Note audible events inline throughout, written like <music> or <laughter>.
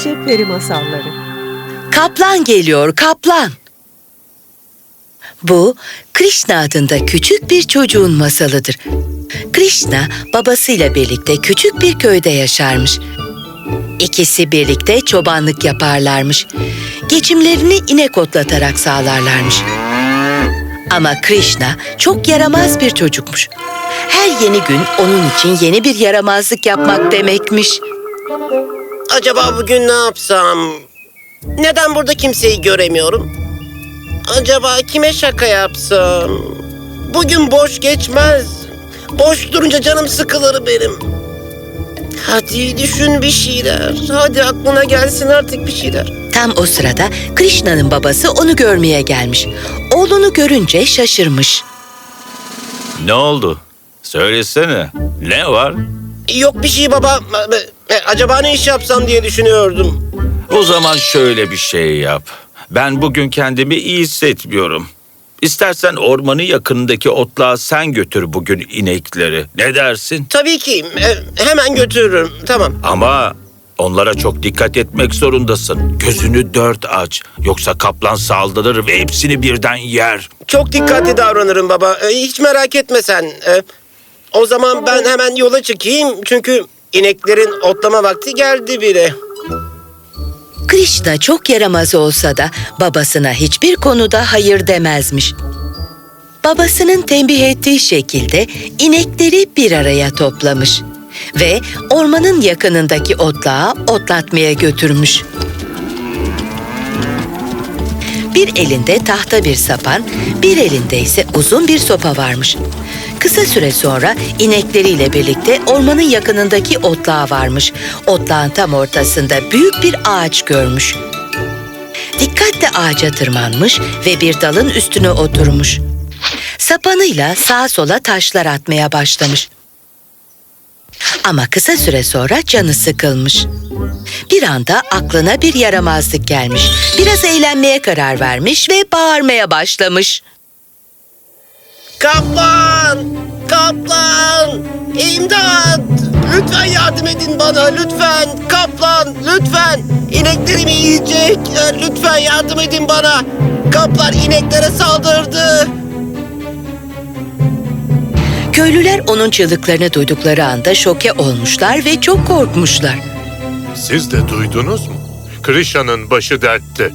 Türkçe Peri Masalları Kaplan geliyor, kaplan. Bu, Krishna adında küçük bir çocuğun masalıdır. Krishna, babasıyla birlikte küçük bir köyde yaşarmış. İkisi birlikte çobanlık yaparlarmış. Geçimlerini inek otlatarak sağlarlarmış. Ama Krishna çok yaramaz bir çocukmuş. Her yeni gün onun için yeni bir yaramazlık yapmak demekmiş. Acaba bugün ne yapsam? Neden burada kimseyi göremiyorum? Acaba kime şaka yapsam? Bugün boş geçmez. Boş durunca canım sıkılır benim. Hadi düşün bir şeyler. Hadi aklına gelsin artık bir şeyler. Tam o sırada Krishna'nın babası onu görmeye gelmiş. Oğlunu görünce şaşırmış. Ne oldu? Söylesene. Ne var? Yok bir şey baba. E, Acaba ne iş yapsam diye düşünüyordum. O zaman şöyle bir şey yap. Ben bugün kendimi iyi hissetmiyorum. İstersen ormanın yakınındaki otluğa sen götür bugün inekleri. Ne dersin? Tabii ki. e, Hemen götürürüm. Tamam. Ama onlara çok dikkat etmek zorundasın. Gözünü dört aç. Yoksa kaplan saldırır ve hepsini birden yer. Çok dikkatli davranırım baba. E, Hiç merak etme sen. E, O zaman ben hemen yola çıkayım. Çünkü ineklerin otlama vakti geldi bile. Krishna çok yaramaz olsa da babasına hiçbir konuda hayır demezmiş. Babasının tembih ettiği şekilde inekleri bir araya toplamış ve ormanın yakınındaki otlağa otlatmaya götürmüş. Bir elinde tahta bir sapan, bir elinde ise uzun bir sopa varmış. Kısa süre sonra inekleriyle birlikte ormanın yakınındaki otlağa varmış. Otlağın tam ortasında büyük bir ağaç görmüş. Dikkatle ağaca tırmanmış ve bir dalın üstüne oturmuş. Sapanıyla sağa sola taşlar atmaya başlamış. Ama kısa süre sonra canı sıkılmış. Bir anda aklına bir yaramazlık gelmiş. Biraz eğlenmeye karar vermiş ve bağırmaya başlamış. Kaplan! Kaplan! İmdat! Lütfen yardım edin bana lütfen. Kaplan lütfen. İneklerimi yiyecek. E, Lütfen yardım edin bana. Kaplan ineklere saldırdı. Köylüler onun çığlıklarını duydukları anda şoke olmuşlar ve çok korkmuşlar. Siz de duydunuz mu? Krisha'nın başı dertte.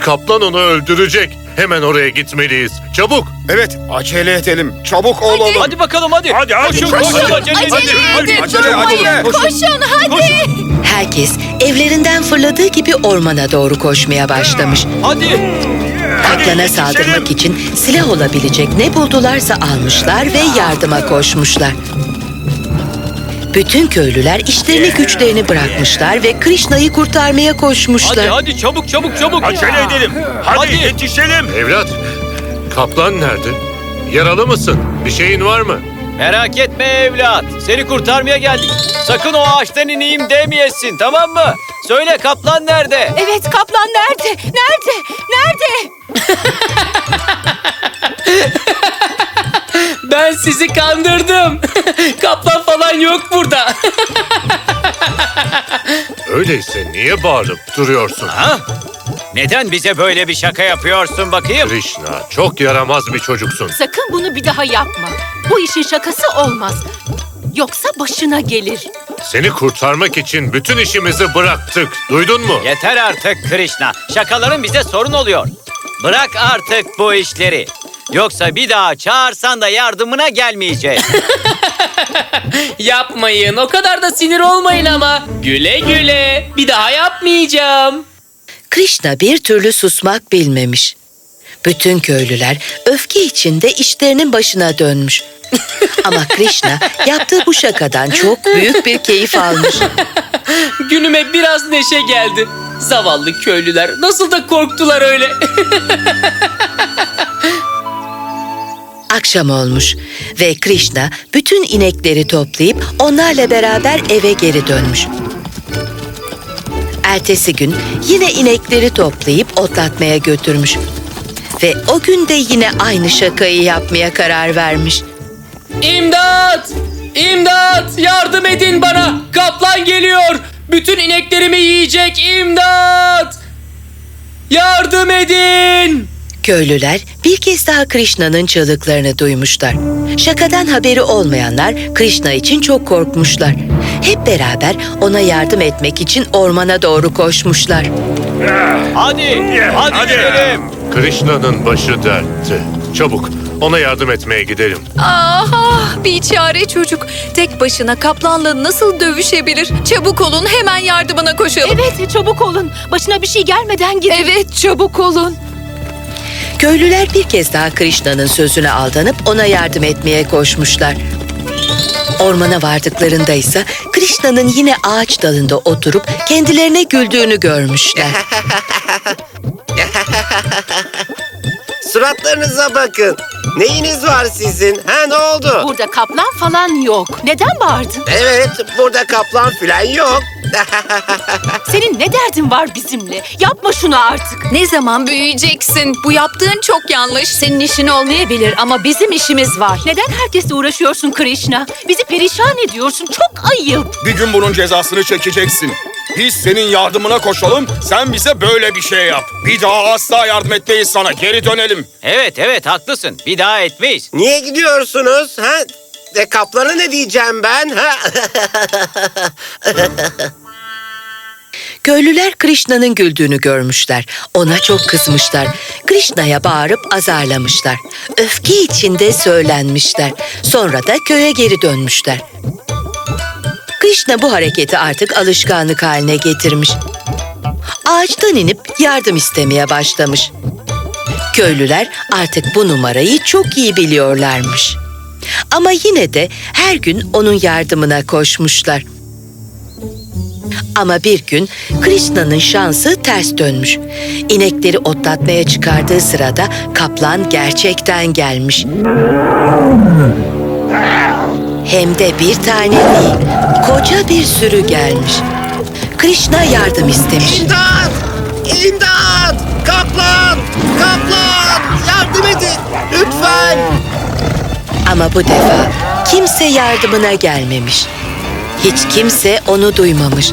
Kaplan onu öldürecek. Hemen oraya gitmeliyiz. Çabuk. Evet, acele edelim. Çabuk olalım. Hadi bakalım hadi. Hadi, hadi, Koşun koşun. koşun acele edin. Hadi, acele, acele. Koşun hadi. Herkes evlerinden fırladığı gibi ormana doğru koşmaya başlamış. Hadi. Kaplana saldırmak için silah olabilecek ne buldularsa almışlar ve yardıma koşmuşlar. Bütün köylüler işlerini güçlerini bırakmışlar ve Krishna'yı kurtarmaya Hadi koşmuşlar. hadi çabuk çabuk çabuk. Acele edelim. Hadi, Hadi. yetişelim. Evlat. Kaplan nerede? Yaralı mısın? Bir şeyin var mı? Merak etme evlat. Seni kurtarmaya geldik. Sakın o ağaçtan ineyim demeyesin tamam mı? Söyle kaplan nerede? Evet kaplan nerede? Nerede? Nerede? <laughs> Sizi kandırdım. <laughs> Kaplan falan yok burada. Öyleyse niye bağırıp duruyorsun? Ha? Neden bize böyle bir şaka yapıyorsun bakayım? Krishna çok yaramaz bir çocuksun. Sakın bunu bir daha yapma. Bu işin şakası olmaz. Yoksa başına gelir. Seni kurtarmak için bütün işimizi bıraktık. Duydun mu? Yeter artık Krishna. Şakaların bize sorun oluyor. Bırak artık bu işleri. Yoksa bir daha çağırsan da yardımına gelmeyeceğiz. <laughs> Yapmayın. O kadar da sinir olmayın ama. Güle güle. Bir daha yapmayacağım. Krishna bir türlü susmak bilmemiş. Bütün köylüler öfke içinde işlerinin başına dönmüş. <laughs> Ama Krishna yaptığı bu şakadan çok büyük bir keyif almış. <laughs> Günüme biraz neşe geldi. Zavallı köylüler nasıl da korktular öyle. Akşam olmuş ve Krishna bütün inekleri toplayıp onlarla beraber eve geri dönmüş. Ertesi gün yine inekleri toplayıp otlatmaya götürmüş. Ve o gün de yine aynı şakayı yapmaya karar vermiş. İmdat! İmdat! Yardım edin bana! Kaplan geliyor! Bütün ineklerimi yiyecek imdat! Yardım edin! Köylüler bir kez daha Krishna'nın çığlıklarını duymuşlar. Şakadan haberi olmayanlar Krishna için çok korkmuşlar. Hep beraber ona yardım etmek için ormana doğru koşmuşlar. Hadi, hadi, gidelim. Krishna'nın başı dertte. Çabuk ona yardım etmeye gidelim. Ah bir çare çocuk. Tek başına kaplanla nasıl dövüşebilir? Çabuk olun hemen yardımına koşalım. Evet çabuk olun. Başına bir şey gelmeden gidin. Evet çabuk olun. Köylüler bir kez daha Krishna'nın sözüne aldanıp ona yardım etmeye koşmuşlar. Ormana vardıklarında ise Krishna'nın yine ağaç dalında oturup kendilerine güldüğünü görmüşler. <laughs> Suratlarınıza bakın. Neyiniz var sizin? Ha ne oldu? Burada kaplan falan yok. Neden bağırdın? Evet, burada kaplan filan yok. <laughs> Senin ne derdin var bizimle? Yapma şunu artık. Ne zaman büyüyeceksin? Bu yaptığın çok yanlış. Senin işin olmayabilir ama bizim işimiz var. Neden herkesle uğraşıyorsun Krishna? Bizi perişan ediyorsun. Çok ayıp. Bir gün bunun cezasını çekeceksin. Biz senin yardımına koşalım, sen bize böyle bir şey yap. Bir daha asla yardım etmeyiz sana, geri dönelim. Evet, evet haklısın. Bir daha etmeyiz. Niye gidiyorsunuz? Ha? E, kaplana ne diyeceğim ben? Ha? <laughs> Köylüler Krishna'nın güldüğünü görmüşler. Ona çok kızmışlar. Krishna'ya bağırıp azarlamışlar. Öfke içinde söylenmişler. Sonra da köye geri dönmüşler. Krishna bu hareketi artık alışkanlık haline getirmiş. Ağaçtan inip yardım istemeye başlamış. Köylüler artık bu numarayı çok iyi biliyorlarmış. Ama yine de her gün onun yardımına koşmuşlar. Ama bir gün Krishna'nın şansı ters dönmüş. İnekleri otlatmaya çıkardığı sırada kaplan gerçekten gelmiş. Hem de bir tane değil, koca bir sürü gelmiş. Krishna yardım istemiş. İmdat! İmdat! Kaplan! Kaplan! Yardım edin! Lütfen! Ama bu defa kimse yardımına gelmemiş. Hiç kimse onu duymamış.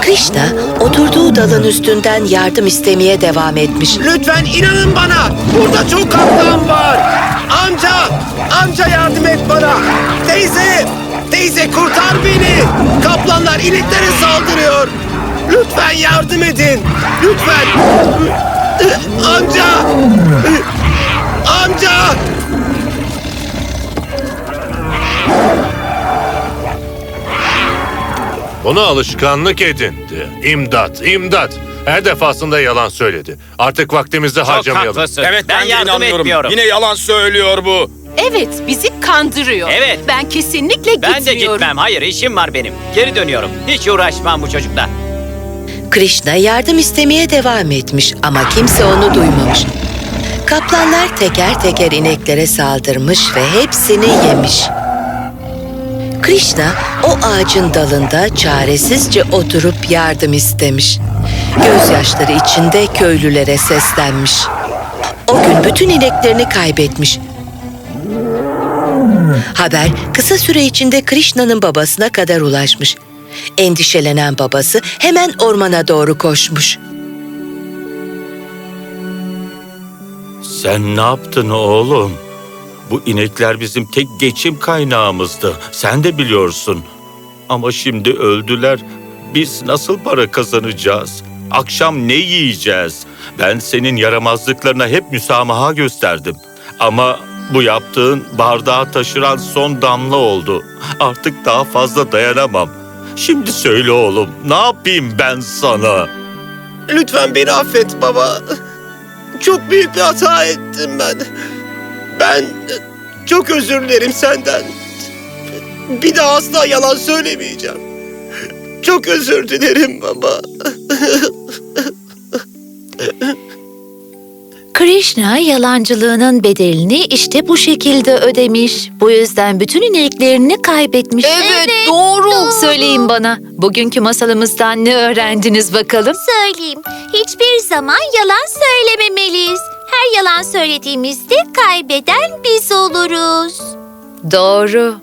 Krishna oturduğu dalın üstünden yardım istemeye devam etmiş. Lütfen inanın bana! Burada çok kaplan var! Amca! Amca yardım et bana! Teyze! Teyze kurtar beni! Kaplanlar ineklere saldırıyor! Lütfen yardım edin! Lütfen! Amca! Amca! Bunu alışkanlık edindi. İmdat, imdat. Her defasında yalan söyledi. Artık vaktimizi Çok harcamayalım. haklısın. Evet ben, ben, de yardım inanmıyorum. etmiyorum. Yine yalan söylüyor bu. Evet bizi kandırıyor. Evet. Ben kesinlikle Ben de gitmiyorum. gitmem. Hayır, işim var benim. Geri dönüyorum. Hiç uğraşmam bu çocukla. Krishna yardım istemeye devam etmiş ama kimse onu duymamış. Kaplanlar teker teker ineklere saldırmış ve hepsini yemiş. Krishna o ağacın dalında çaresizce oturup yardım istemiş. Gözyaşları içinde köylülere seslenmiş. O gün bütün ineklerini kaybetmiş. Haber kısa süre içinde Krishna'nın babasına kadar ulaşmış. Endişelenen babası hemen ormana doğru koşmuş. Sen ne yaptın oğlum? Bu inekler bizim tek geçim kaynağımızdı. Sen de biliyorsun. Ama şimdi öldüler. Biz nasıl para kazanacağız? Akşam ne yiyeceğiz? Ben senin yaramazlıklarına hep müsamaha gösterdim. Ama bu yaptığın bardağı taşıran son damla oldu. Artık daha fazla dayanamam. Şimdi söyle oğlum, ne yapayım ben sana? Lütfen beni affet baba. Çok büyük bir hata ettim ben. Ben çok özür dilerim senden. Bir daha asla yalan söylemeyeceğim. Çok özür dilerim baba. Krishna yalancılığının bedelini işte bu şekilde ödemiş. Bu yüzden bütün ineklerini kaybetmiş. Evet, doğru. Söyleyin bana, bugünkü masalımızdan ne öğrendiniz bakalım? Söyleyeyim. Hiçbir zaman yalan söylememeliyiz. Her yalan söylediğimizde kaybeden biz oluruz. Doğru.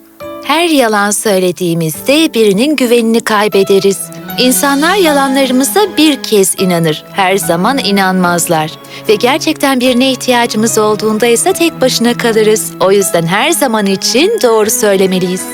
Her yalan söylediğimizde birinin güvenini kaybederiz. İnsanlar yalanlarımıza bir kez inanır, her zaman inanmazlar. Ve gerçekten birine ihtiyacımız olduğunda ise tek başına kalırız. O yüzden her zaman için doğru söylemeliyiz.